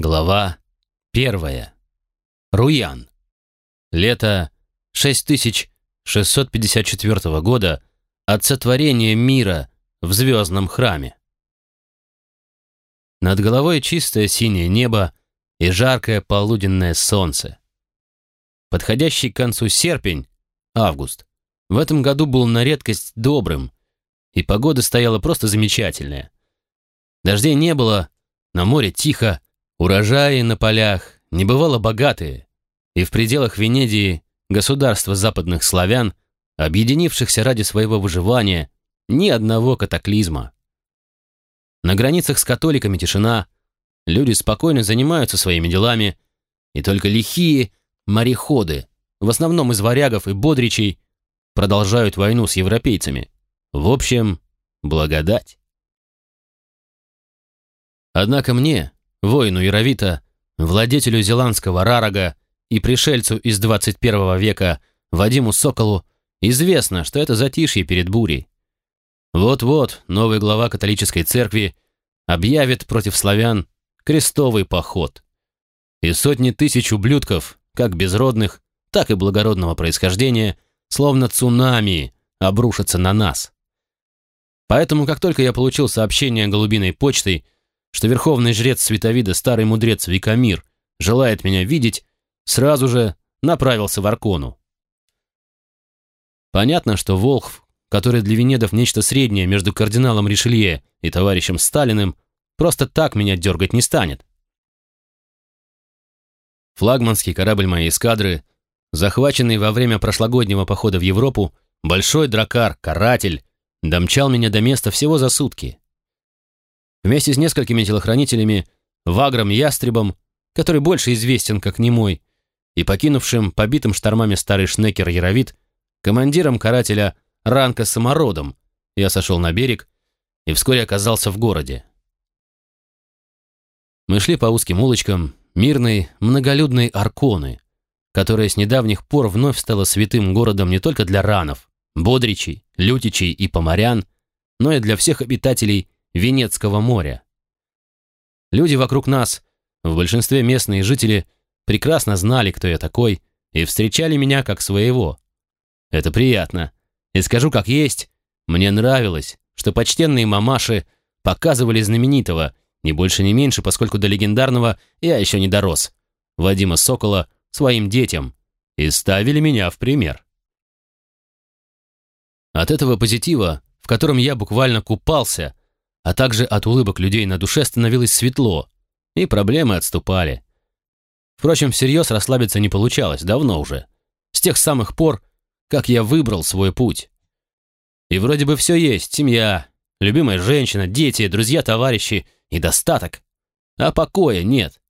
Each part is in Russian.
Глава первая. Руян. Лето 6654 года от сотворения мира в звездном храме. Над головой чистое синее небо и жаркое полуденное солнце. Подходящий к концу серпень, август, в этом году был на редкость добрым, и погода стояла просто замечательная. Дождей не было, на море тихо, Урожаи на полях не бывало богатые, и в пределах Венедии государства западных славян, объединившихся ради своего выживания, ни одного катаклизма. На границах с католиками тишина, люди спокойно занимаются своими делами, и только лихие мореходы, в основном из варягов и бодричей, продолжают войну с европейцами. В общем, благодать. Однако мне, воину Яровита, владетелю зеландского рарага и пришельцу из 21 века Вадиму Соколу, известно, что это затишье перед бурей. Вот-вот новый глава католической церкви объявит против славян крестовый поход. И сотни тысяч ублюдков, как безродных, так и благородного происхождения, словно цунами, обрушатся на нас. Поэтому, как только я получил сообщение голубиной почтой, что верховный жрец Световида, старый мудрец Викамир, желает меня видеть, сразу же направился в Аркону. Понятно, что Волхв, который для Венедов нечто среднее между кардиналом Ришелье и товарищем Сталиным, просто так меня дергать не станет. Флагманский корабль моей эскадры, захваченный во время прошлогоднего похода в Европу, большой дракар, каратель, домчал меня до места всего за сутки вместе с несколькими телохранителями, Вагром Ястребом, который больше известен как Немой, и покинувшим побитым штормами старый шнекер Яровит, командиром карателя Ранка Самородом, я сошел на берег и вскоре оказался в городе. Мы шли по узким улочкам мирной, многолюдной Арконы, которая с недавних пор вновь стала святым городом не только для ранов, бодричей, лютичей и поморян, но и для всех обитателей Венецкого моря. Люди вокруг нас, в большинстве местные жители, прекрасно знали, кто я такой, и встречали меня как своего. Это приятно. И скажу как есть, мне нравилось, что почтенные мамаши показывали знаменитого, не больше не меньше, поскольку до легендарного я еще не дорос, Вадима Сокола своим детям, и ставили меня в пример. От этого позитива, в котором я буквально купался, а также от улыбок людей на душе становилось светло, и проблемы отступали. Впрочем, всерьез расслабиться не получалось, давно уже. С тех самых пор, как я выбрал свой путь. И вроде бы все есть, семья, любимая женщина, дети, друзья, товарищи и достаток. А покоя нет.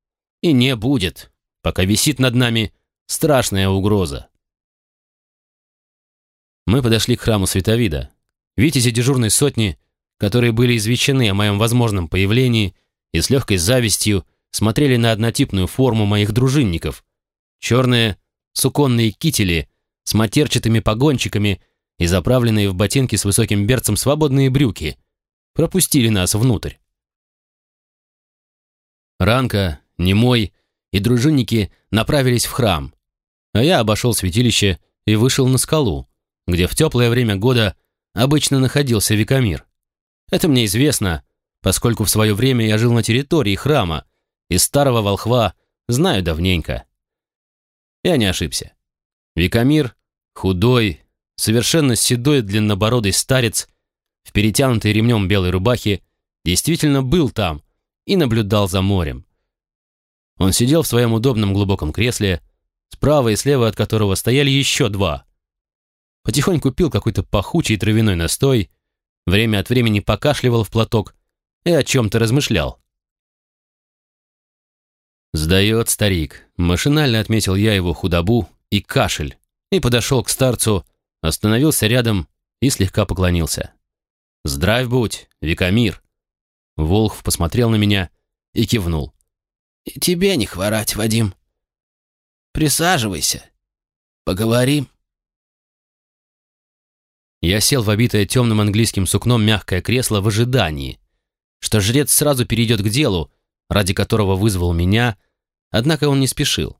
И не будет, пока висит над нами страшная угроза. Мы подошли к храму Световида. Витязи дежурной сотни которые были извещены о моем возможном появлении и с легкой завистью смотрели на однотипную форму моих дружинников. Черные суконные кители с матерчатыми погончиками и заправленные в ботинки с высоким берцем свободные брюки пропустили нас внутрь. Ранка, Немой и дружинники направились в храм, а я обошел святилище и вышел на скалу, где в теплое время года обычно находился Викамир. Это мне известно, поскольку в свое время я жил на территории храма, и старого волхва знаю давненько. Я не ошибся. Викамир, худой, совершенно седой длиннобородый старец, в перетянутой ремнем белой рубахе, действительно был там и наблюдал за морем. Он сидел в своем удобном глубоком кресле, справа и слева от которого стояли еще два. Потихоньку пил какой-то пахучий травяной настой, время от времени покашливал в платок и о чем-то размышлял. «Сдает старик», — машинально отметил я его худобу и кашель, и подошел к старцу, остановился рядом и слегка поклонился. «Здравь будь, Викамир!» Волхв посмотрел на меня и кивнул. «И тебе не хворать, Вадим. Присаживайся, поговорим». Я сел в обитое темным английским сукном мягкое кресло в ожидании, что жрец сразу перейдет к делу ради которого вызвал меня, однако он не спешил.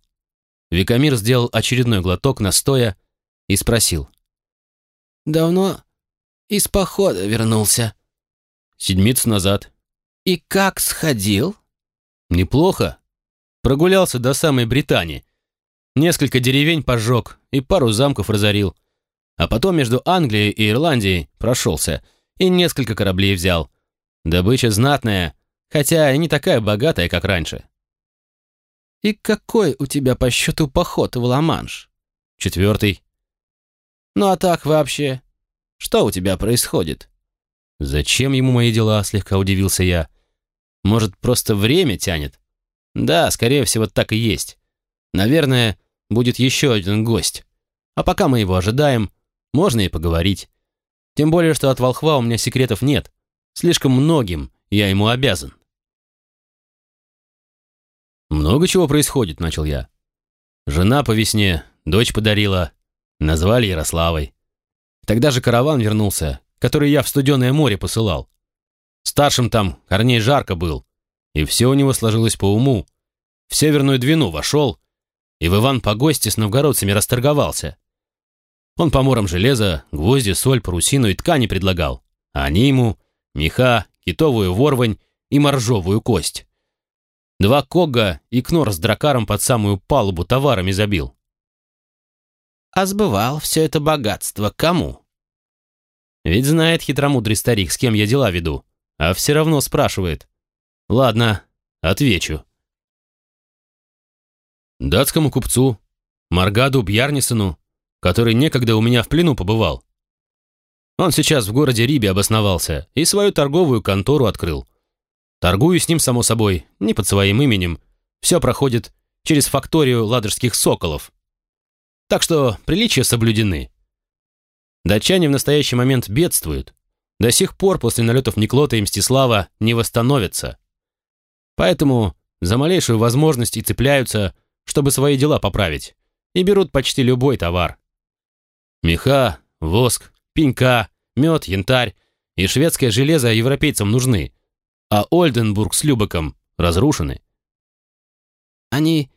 Викамир сделал очередной глоток настоя и спросил. «Давно из похода вернулся?» «Седмиц назад». «И как сходил?» «Неплохо. Прогулялся до самой Британии. Несколько деревень пожег и пару замков разорил. А потом между Англией и Ирландией прошелся и несколько кораблей взял. Добыча знатная, хотя и не такая богатая, как раньше. «И какой у тебя по счету поход в Ла-Манш?» «Четвертый». «Ну а так вообще, что у тебя происходит?» «Зачем ему мои дела?» — слегка удивился я. «Может, просто время тянет?» «Да, скорее всего, так и есть. Наверное, будет еще один гость. А пока мы его ожидаем, можно и поговорить. Тем более, что от волхва у меня секретов нет. Слишком многим я ему обязан». «Много чего происходит», — начал я. «Жена по весне, дочь подарила, назвали Ярославой. Тогда же караван вернулся, который я в студеное море посылал. Старшим там Корней жарко был, и все у него сложилось по уму. В Северную Двину вошел, и в Иван по гости с новгородцами расторговался. Он по морам железа, гвозди, соль, парусину и ткани предлагал, а они ему меха, китовую ворвань и моржовую кость. Два кога и кнор с дракаром под самую палубу товарами забил. А сбывал все это богатство кому? Ведь знает хитромудрый старик, с кем я дела веду, а все равно спрашивает. Ладно, отвечу. Датскому купцу, Маргаду Бьярнисону, который некогда у меня в плену побывал. Он сейчас в городе Рибе обосновался и свою торговую контору открыл. Торгую с ним, само собой, не под своим именем. Все проходит через факторию ладожских соколов. Так что приличия соблюдены. Датчане в настоящий момент бедствуют. До сих пор после налетов Никлота и Мстислава не восстановятся. Поэтому за малейшую возможность и цепляются, чтобы свои дела поправить, и берут почти любой товар. Меха, воск, пенька, мед, янтарь и шведское железо европейцам нужны, а Ольденбург с Любеком разрушены. Они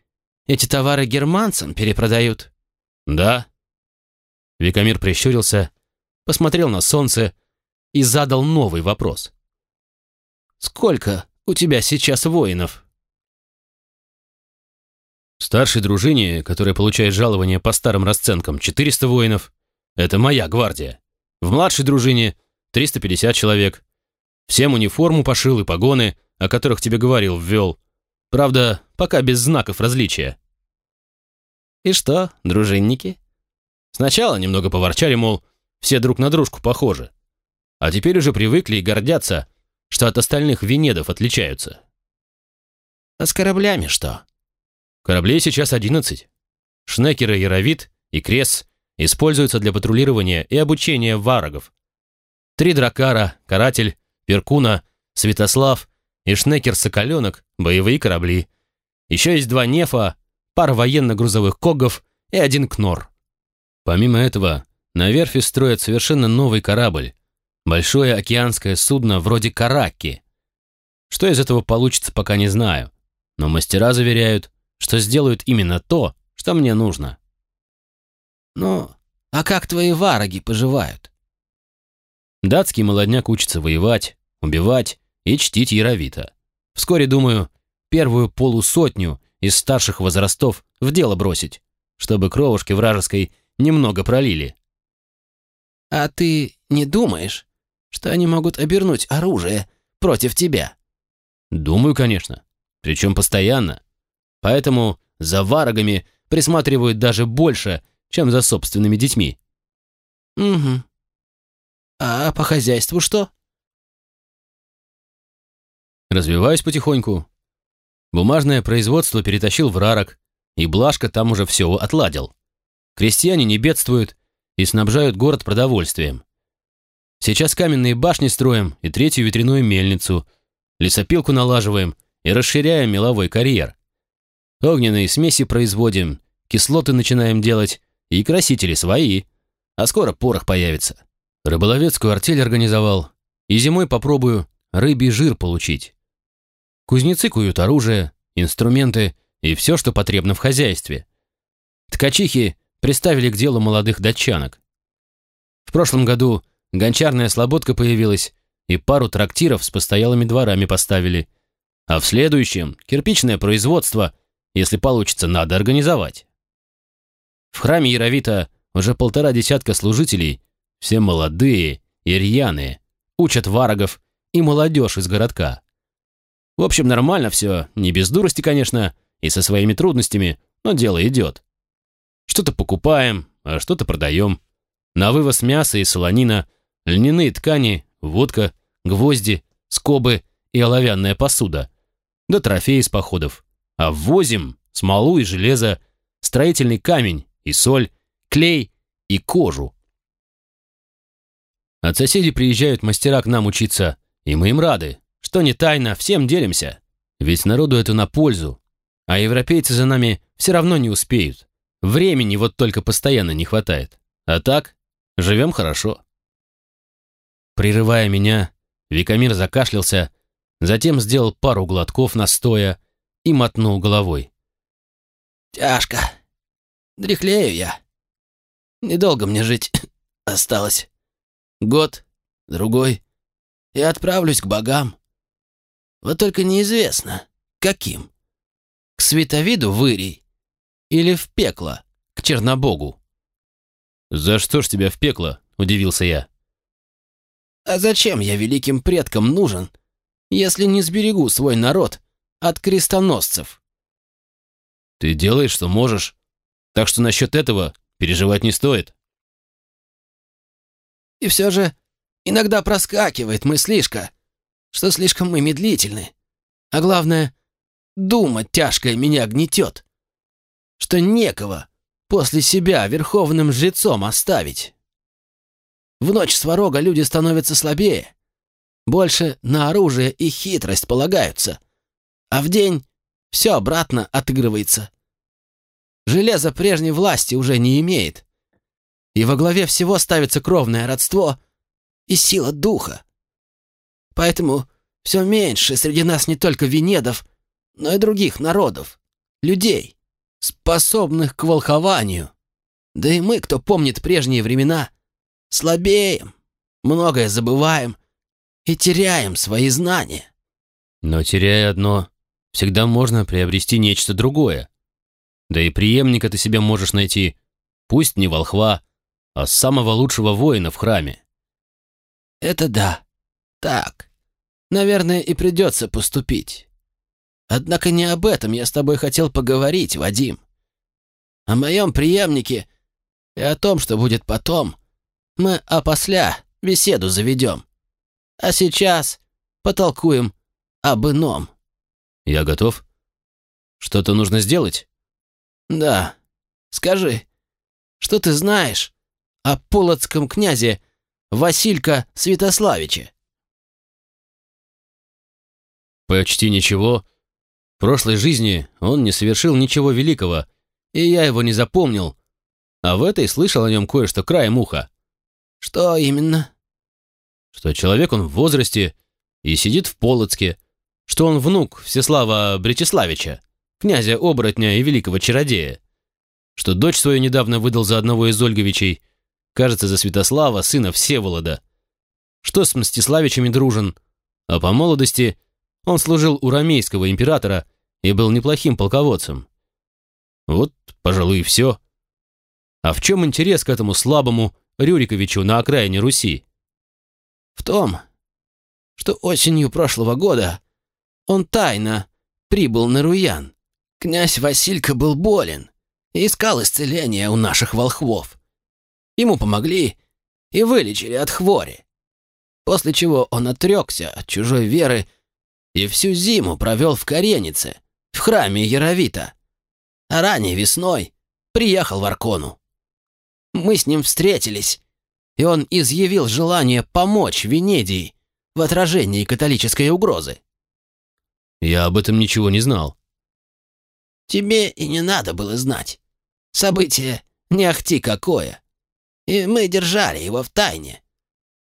эти товары германцам перепродают? Да. Викамир прищурился, посмотрел на солнце и задал новый вопрос. Сколько у тебя сейчас воинов? В старшей дружине, которая получает жалование по старым расценкам, 400 воинов. Это моя гвардия. В младшей дружине 350 человек. Всем униформу пошил и погоны, о которых тебе говорил, ввел. Правда, пока без знаков различия. И что, дружинники? Сначала немного поворчали, мол, все друг на дружку похожи. А теперь уже привыкли и гордятся, что от остальных венедов отличаются. А с кораблями что? Кораблей сейчас одиннадцать. Шнекеры Яровит и Крес используются для патрулирования и обучения варагов. Три дракара, каратель, Перкуна, Святослав и Шнекер-Соколенок — боевые корабли. Еще есть два Нефа, пара военно-грузовых когов и один Кнор. Помимо этого, на верфи строят совершенно новый корабль. Большое океанское судно вроде Караки. Что из этого получится, пока не знаю. Но мастера заверяют, что сделают именно то, что мне нужно. «Ну, а как твои вараги поживают?» Датский молодняк учится воевать, убивать и чтить Яровита. Вскоре, думаю, первую полусотню из старших возрастов в дело бросить, чтобы кровушки вражеской немного пролили. «А ты не думаешь, что они могут обернуть оружие против тебя?» «Думаю, конечно. Причем постоянно. Поэтому за варагами присматривают даже больше, чем за собственными детьми». «Угу. А по хозяйству что?» Развиваюсь потихоньку. Бумажное производство перетащил в Рарок, и Блашка там уже все отладил. Крестьяне не бедствуют и снабжают город продовольствием. Сейчас каменные башни строим и третью ветряную мельницу, лесопилку налаживаем и расширяем меловой карьер. Огненные смеси производим, кислоты начинаем делать и красители свои, а скоро порох появится. Рыболовецкую артель организовал, и зимой попробую рыбий жир получить. Кузнецы куют оружие, инструменты и все, что потребно в хозяйстве. Ткачихи приставили к делу молодых датчанок. В прошлом году гончарная слободка появилась, и пару трактиров с постоялыми дворами поставили. А в следующем кирпичное производство, если получится, надо организовать. В храме Яровита уже полтора десятка служителей, все молодые и рьяные, учат варагов и молодежь из городка. В общем, нормально все, не без дурости, конечно, и со своими трудностями, но дело идет. Что-то покупаем, а что-то продаем. На вывоз мяса и солонина, льняные ткани, водка, гвозди, скобы и оловянная посуда. Да трофеи из походов. А ввозим смолу и железо, строительный камень и соль, клей и кожу. От соседей приезжают мастера к нам учиться, и мы им рады. Что не тайно, всем делимся. Ведь народу это на пользу. А европейцы за нами все равно не успеют. Времени вот только постоянно не хватает. А так, живем хорошо. Прерывая меня, Викамир закашлялся, затем сделал пару глотков настоя и мотнул головой. «Тяжко. Дряхлею я. Недолго мне жить осталось. Год, другой, и отправлюсь к богам. Вот только неизвестно, каким. К световиду вырий или в пекло, к чернобогу. «За что ж тебя в пекло?» — удивился я. «А зачем я великим предкам нужен, если не сберегу свой народ от крестоносцев?» «Ты делаешь, что можешь, так что насчет этого переживать не стоит». И все же иногда проскакивает мыслишка, что слишком мы медлительны. А главное, думать тяжкое меня гнетет, что некого после себя верховным жрецом оставить. В ночь сварога люди становятся слабее, больше на оружие и хитрость полагаются, а в день все обратно отыгрывается. Железо прежней власти уже не имеет, и во главе всего ставится кровное родство и сила духа. Поэтому все меньше среди нас не только венедов, но и других народов, людей, способных к волхованию. Да и мы, кто помнит прежние времена, слабеем, многое забываем и теряем свои знания. Но теряя одно, всегда можно приобрести нечто другое. Да и преемника ты себе можешь найти, пусть не волхва, а самого лучшего воина в храме. Это да. Так. Naверное, и придется поступить. Однако не об этом я с тобой хотел поговорить, Вадим. О моем преемнике и о том, что будет потом, мы опосля беседу заведем. А сейчас потолкуем об ином. Я готов. Что-то нужно сделать? Да. Скажи, что ты знаешь о полоцком князе Василька Святославиче. Почти ничего. В прошлой жизни он не совершил ничего великого, и я его не запомнил. А в этой слышал о нем кое-что краем уха. Что именно? Что человек он в возрасте и сидит в Полоцке, что он внук Всеслава Бречеславича, князя-оборотня и великого чародея, что дочь свою недавно выдал за одного из Ольговичей, Кажется, за Святослава, сына Всеволода. Что с Мстиславичами дружен. А по молодости он служил у ромейского императора и был неплохим полководцем. Вот, пожалуй, и все. А в чем интерес к этому слабому Рюриковичу на окраине Руси? В том, что осенью прошлого года он тайно прибыл на Руян. Князь Василька был болен и искал исцеления у наших волхвов. Ему помогли и вылечили от хвори. После чего он отрекся от чужой веры и всю зиму провел в Каренице, в храме Яровита. А ранней весной приехал в Аркону. Мы с ним встретились, и он изъявил желание помочь Венедии в отражении католической угрозы. Я об этом ничего не знал. Тебе и не надо было знать. Событие не ахти какое и мы держали его в тайне.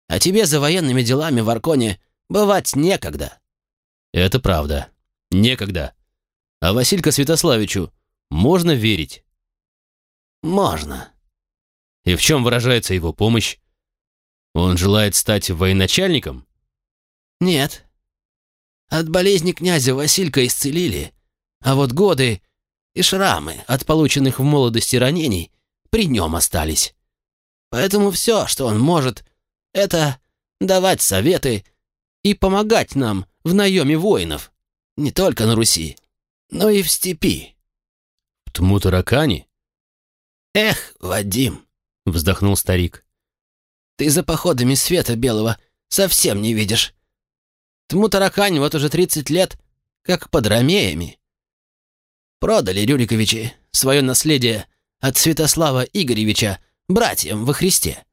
А тебе за военными делами в Арконе бывать некогда». «Это правда. Некогда. А Василька Святославичу можно верить? Можно. И в чем выражается его помощь? Он желает стать военачальником? Нет. От болезни князя Василька исцелили, а вот годы и шрамы от полученных в молодости ранений при нем остались. Поэтому все, что он может, это давать советы и помогать нам в наеме воинов, не только на Руси, но и в степи. В Тмутаракане? Эх, Вадим, вздохнул старик. Ты за походами света белого совсем не видишь. Тмутаракань вот уже тридцать лет, как под ромеями. Продали Рюриковичи свое наследие от Святослава Игоревича братьям во Христе.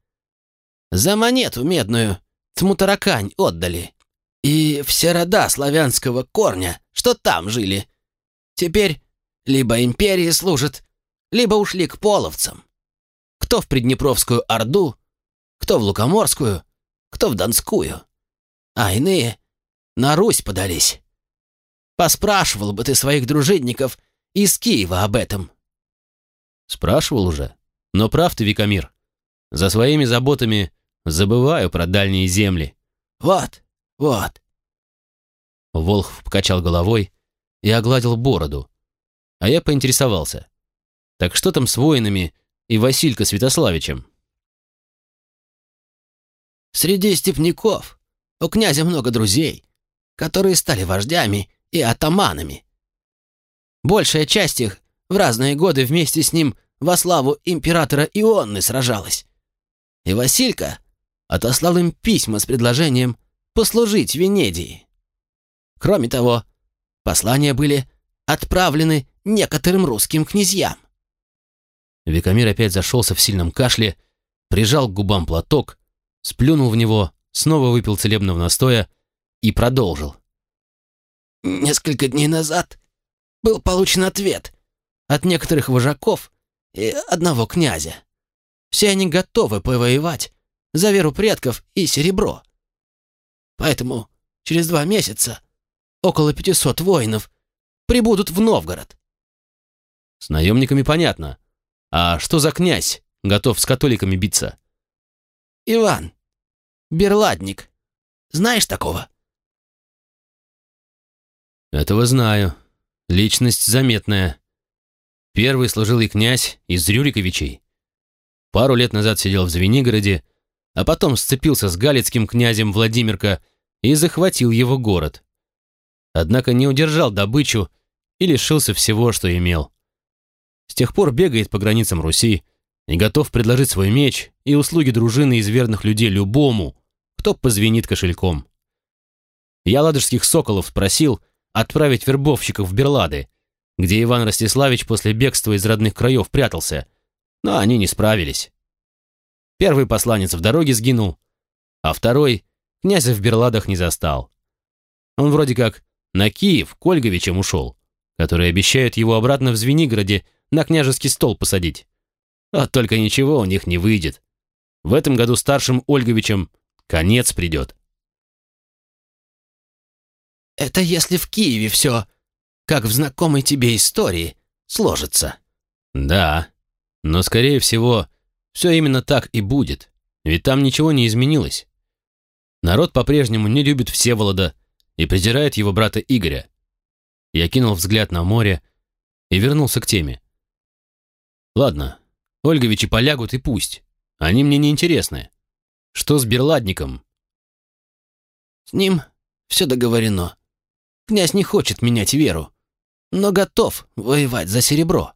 За монету медную Тмутаракань отдали. И все рода славянского корня, что там жили, теперь либо империи служат, либо ушли к половцам. Кто в Приднепровскую Орду, кто в Лукоморскую, кто в Донскую. А иные на Русь подались. Поспрашивал бы ты своих дружинников из Киева об этом. Спрашивал уже. Но прав ты, Викамир. За своими заботами забываю про дальние земли. Вот, вот. Волхв покачал головой и огладил бороду. А я поинтересовался. Так что там с воинами и Василько Святославичем? Среди степняков у князя много друзей, которые стали вождями и атаманами. Большая часть их в разные годы вместе с ним во славу императора Ионны сражалась. И Василька отослал им письма с предложением послужить Венедии. Кроме того, послания были отправлены некоторым русским князьям. Викамир опять зашелся в сильном кашле, прижал к губам платок, сплюнул в него, снова выпил целебного настоя и продолжил. Несколько дней назад был получен ответ от некоторых вожаков и одного князя. Все они готовы повоевать за веру предков и серебро. Поэтому через два месяца около пятисот воинов прибудут в Новгород. С наемниками понятно. А что за князь готов с католиками биться? Иван. Берладник. Знаешь такого? Этого знаю. Личность заметная. Первый служил и князь из Рюриковичей. Пару лет назад сидел в Звенигороде, а потом сцепился с галицким князем Владимирка и захватил его город. Однако не удержал добычу и лишился всего, что имел. С тех пор бегает по границам Руси и готов предложить свой меч и услуги дружины из верных людей любому, кто позвенит кошельком. Я ладожских соколов спросил отправить вербовщиков в Берлады, где Иван Ростиславич после бегства из родных краев прятался, но они не справились. Первый посланец в дороге сгинул, а второй князя в Берладах не застал. Он вроде как на Киев к Ольговичам ушел, которые обещают его обратно в Звенигороде на княжеский стол посадить. А только ничего у них не выйдет. В этом году старшим Ольговичам конец придет. Это если в Киеве все, как в знакомой тебе истории, сложится. Да, но, скорее всего, все именно так и будет, ведь там ничего не изменилось. Народ по-прежнему не любит Всеволода и презирает его брата Игоря. Я кинул взгляд на море и вернулся к теме. Ладно, Ольговичи полягут и пусть. Они мне не интересны. Что с Берладником? С ним все договорено. Князь не хочет менять веру, но готов воевать за серебро.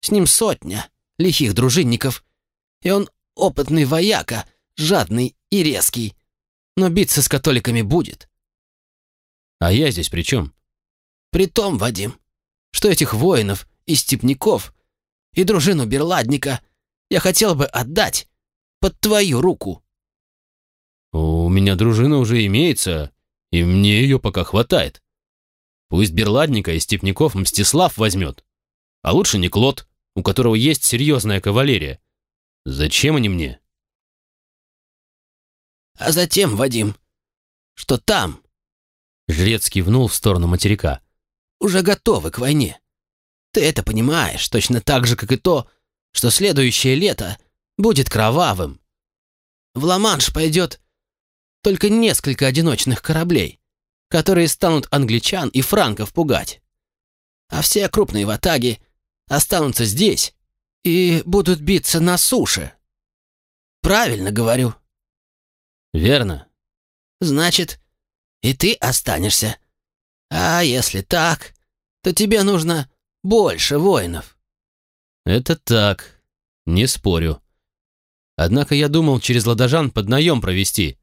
С ним сотня лихих дружинников, и он опытный вояка, жадный и резкий, но биться с католиками будет. А я здесь при чем? При том, Вадим, что этих воинов и степняков и дружину Берладника я хотел бы отдать под твою руку. У меня дружина уже имеется, и мне ее пока хватает. Пусть Берладника и Степняков Мстислав возьмет. А лучше не Клод, у которого есть серьезная кавалерия. Зачем они мне? А затем, Вадим, что там, Жрец кивнул в сторону материка. «Уже готовы к войне. Ты это понимаешь, точно так же, как и то, что следующее лето будет кровавым. В Ла-Манш пойдет только несколько одиночных кораблей, которые станут англичан и франков пугать. А все крупные ватаги останутся здесь и будут биться на суше. Правильно говорю. Верно. Значит, и ты останешься. А если так, то тебе нужно больше воинов. Это так, не спорю. Однако я думал через Ладожан под наем провести.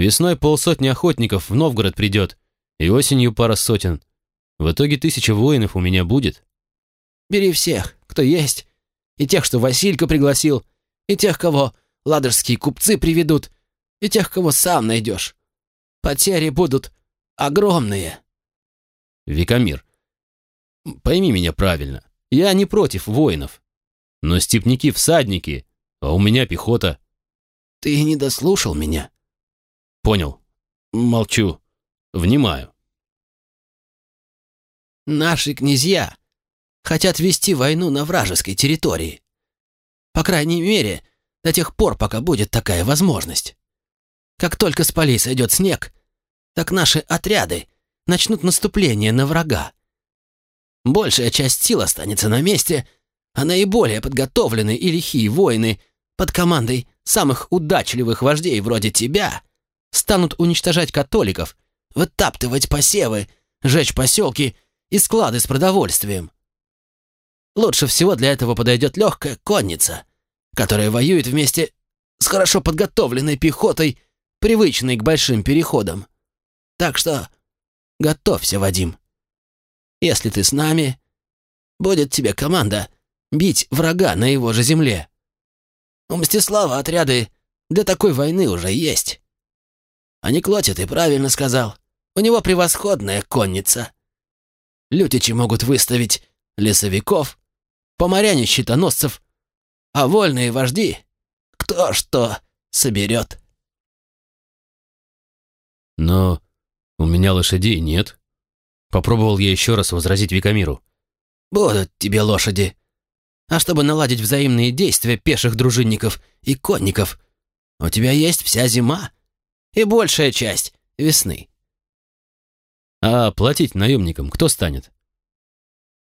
Весной полсотни охотников в Новгород придет, и осенью пара сотен. В итоге тысяча воинов у меня будет. Бери всех, кто есть, и тех, что Василька пригласил, и тех, кого ладожские купцы приведут, и тех, кого сам найдешь. Потери будут огромные. Викамир, пойми меня правильно. Я не против воинов. Но степники всадники, а у меня пехота. Ты не дослушал меня. Понял. Молчу. Внимаю. Наши князья хотят вести войну на вражеской территории. По крайней мере, до тех пор, пока будет такая возможность. Как только с полей сойдет снег, так наши отряды начнут наступление на врага. Большая часть сил останется на месте, а наиболее подготовленные и лихие воины под командой самых удачливых вождей вроде тебя станут уничтожать католиков, вытаптывать посевы, жечь поселки и склады с продовольствием. Лучше всего для этого подойдет легкая конница, которая воюет вместе с хорошо подготовленной пехотой, привычной к большим переходам. Так что готовься, Вадим. Если ты с нами, будет тебе команда бить врага на его же земле. У Мстислава отряды для такой войны уже есть. А Никлоте ты правильно сказал. У него превосходная конница. Лютичи могут выставить лесовиков, поморяне щитоносцев, а вольные вожди кто что соберет. Но у меня лошадей нет. Попробовал я еще раз возразить Викамиру. Будут тебе лошади. А чтобы наладить взаимные действия пеших дружинников и конников, у тебя есть вся зима и большая часть весны. А платить наемникам кто станет?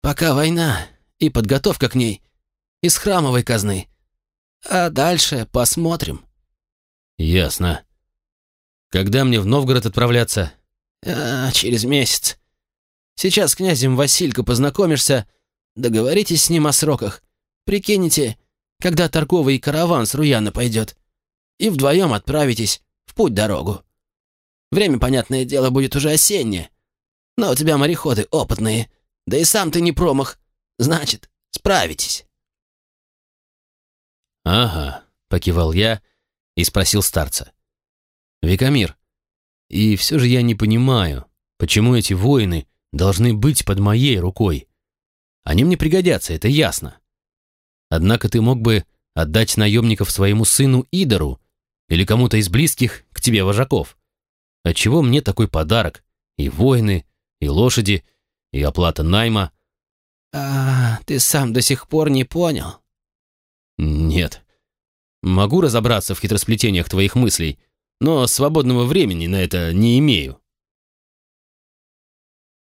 Пока война и подготовка к ней из храмовой казны. А дальше посмотрим. Ясно. Когда мне в Новгород отправляться? А, через месяц. Сейчас с князем Василько познакомишься, договоритесь с ним о сроках. Прикинете, когда торговый караван с Руяна пойдет. И вдвоем отправитесь в путь-дорогу. Время, понятное дело, будет уже осеннее. Но у тебя мореходы опытные, да и сам ты не промах. Значит, справитесь. «Ага», — покивал я и спросил старца. «Викамир, и все же я не понимаю, почему эти воины должны быть под моей рукой. Они мне пригодятся, это ясно. Однако ты мог бы отдать наемников своему сыну Идору или кому-то из близких к тебе вожаков. Отчего мне такой подарок? И воины, и лошади, и оплата найма. А, ты сам до сих пор не понял? Нет. Могу разобраться в хитросплетениях твоих мыслей, но свободного времени на это не имею.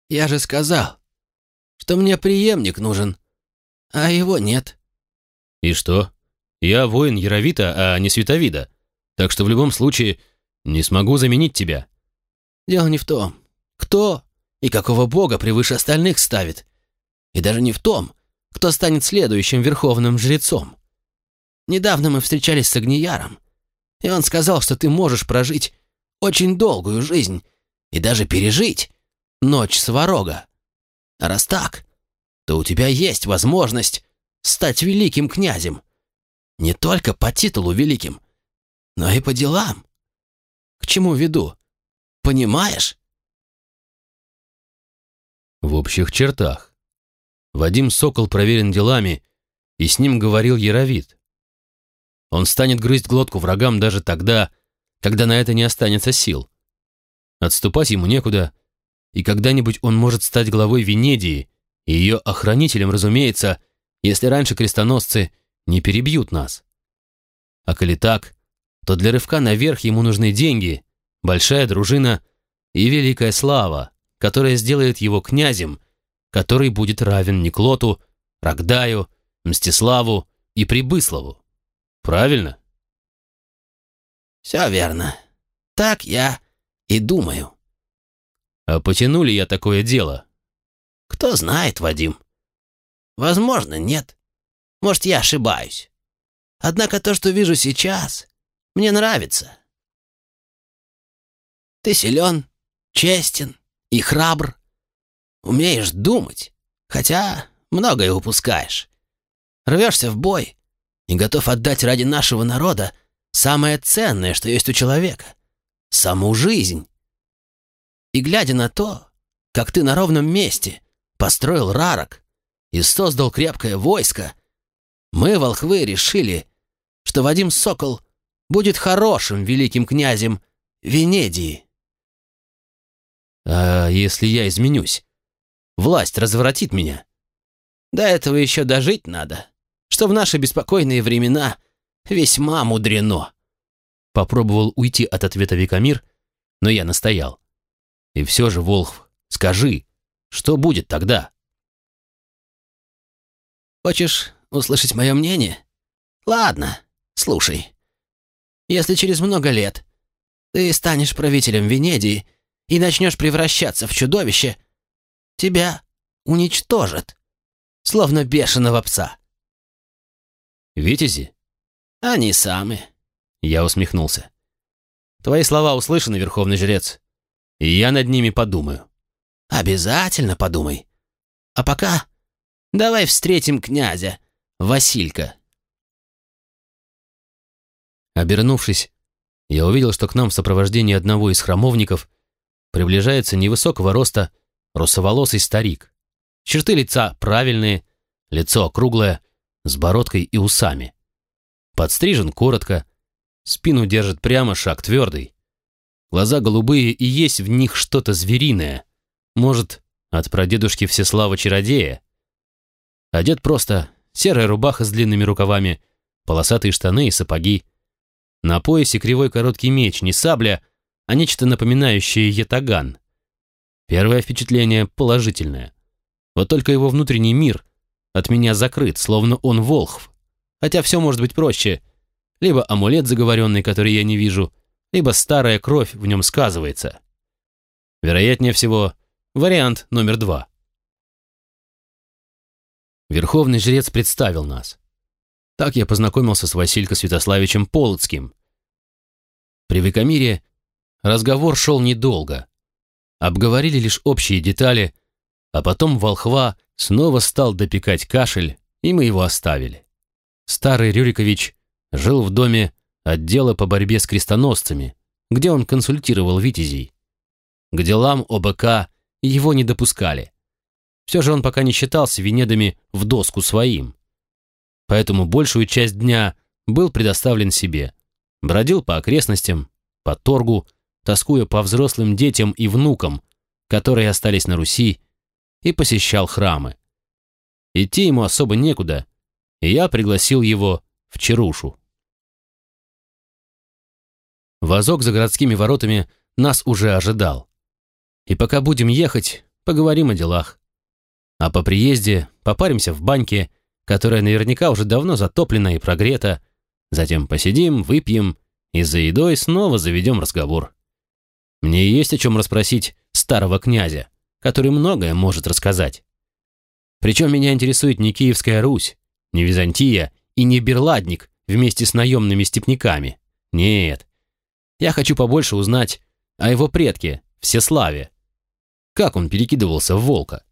Я же сказал, что мне преемник нужен, а его нет. И что? Я воин Яровита, а не Световида, так что в любом случае не смогу заменить тебя. Дело не в том, кто и какого бога превыше остальных ставит, и даже не в том, кто станет следующим верховным жрецом. Недавно мы встречались с Агнияром, и он сказал, что ты можешь прожить очень долгую жизнь и даже пережить ночь сварога. А раз так, то у тебя есть возможность стать великим князем. Не только по титулу великим, но и по делам. К чему веду? Понимаешь? В общих чертах. Вадим Сокол проверен делами, и с ним говорил Яровит. Он станет грызть глотку врагам даже тогда, когда на это не останется сил. Отступать ему некуда, и когда-нибудь он может стать главой Венедии и ее охранителем, разумеется, если раньше крестоносцы не перебьют нас. А коли так, то для рывка наверх ему нужны деньги, большая дружина и великая слава, которая сделает его князем, который будет равен Никлоту, Рогдаю, Мстиславу и Прибыслову. Правильно? Все верно. Так я и думаю. А потянули я такое дело? Кто знает, Вадим. Возможно, нет. Может, я ошибаюсь. Однако то, что вижу сейчас, мне нравится. Ты силен, честен и храбр. Умеешь думать, хотя многое упускаешь. Рвешься в бой и готов отдать ради нашего народа самое ценное, что есть у человека — саму жизнь. И глядя на то, как ты на ровном месте построил рарок и создал крепкое войско, мы, волхвы, решили, что Вадим Сокол будет хорошим великим князем Венедии. А если я изменюсь? Власть разворотит меня. До этого еще дожить надо, что в наши беспокойные времена весьма мудрено. Попробовал уйти от ответа Викамир, но я настоял. И все же, Волхв, скажи, что будет тогда? Хочешь услышать мое мнение? Ладно, слушай. Если через много лет ты станешь правителем Венедии и начнешь превращаться в чудовище, тебя уничтожат, словно бешеного пса. Витязи? Они самые. Я усмехнулся. Твои слова услышаны, Верховный Жрец, и я над ними подумаю. Обязательно подумай. А пока давай встретим князя, Василька. Обернувшись, я увидел, что к нам в сопровождении одного из храмовников приближается невысокого роста русоволосый старик. Черты лица правильные, лицо округлое, с бородкой и усами. Подстрижен коротко, спину держит прямо, шаг твердый. Глаза голубые, и есть в них что-то звериное. Может, от прадедушки Всеслава Чародея. Одет просто, серая рубаха с длинными рукавами, полосатые штаны и сапоги. На поясе кривой короткий меч, не сабля, а нечто напоминающее ятаган. Первое впечатление положительное. Вот только его внутренний мир от меня закрыт, словно он волхв. Хотя все может быть проще. Либо амулет заговоренный, который я не вижу, либо старая кровь в нем сказывается. Вероятнее всего, вариант номер два. Верховный жрец представил нас. Так я познакомился с Василько Святославичем Полоцким. При Викамире разговор шел недолго. Обговорили лишь общие детали, а потом волхва снова стал допекать кашель, и мы его оставили. Старый Рюрикович жил в доме отдела по борьбе с крестоносцами, где он консультировал витязей. К делам ОБК его не допускали. Все же он пока не считался Венедами в доску своим поэтому большую часть дня был предоставлен себе. Бродил по окрестностям, по торгу, тоскуя по взрослым детям и внукам, которые остались на Руси, и посещал храмы. Идти ему особо некуда, и я пригласил его в Чарушу. Возок за городскими воротами нас уже ожидал. И пока будем ехать, поговорим о делах. А по приезде попаримся в баньке которая наверняка уже давно затоплена и прогрета. Затем посидим, выпьем и за едой снова заведем разговор. Мне есть о чем расспросить старого князя, который многое может рассказать. Причем меня интересует не Киевская Русь, не Византия и не Берладник вместе с наемными степняками. Нет. Я хочу побольше узнать о его предке, Всеславе. Как он перекидывался в Волка?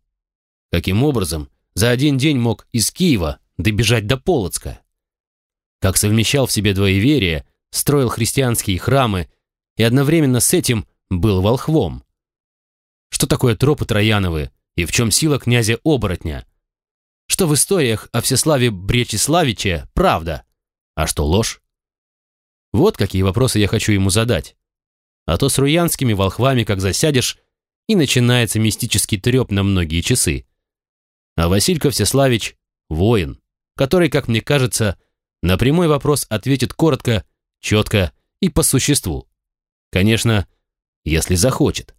Каким образом за один день мог из Киева добежать до Полоцка. Как совмещал в себе двоеверие, строил христианские храмы и одновременно с этим был волхвом. Что такое тропы Трояновы и в чем сила князя-оборотня? Что в историях о Всеславе Бречеславиче правда, а что ложь? Вот какие вопросы я хочу ему задать. А то с руянскими волхвами как засядешь, и начинается мистический треп на многие часы. А Василько Всеславич – воин, который, как мне кажется, на прямой вопрос ответит коротко, четко и по существу. Конечно, если захочет.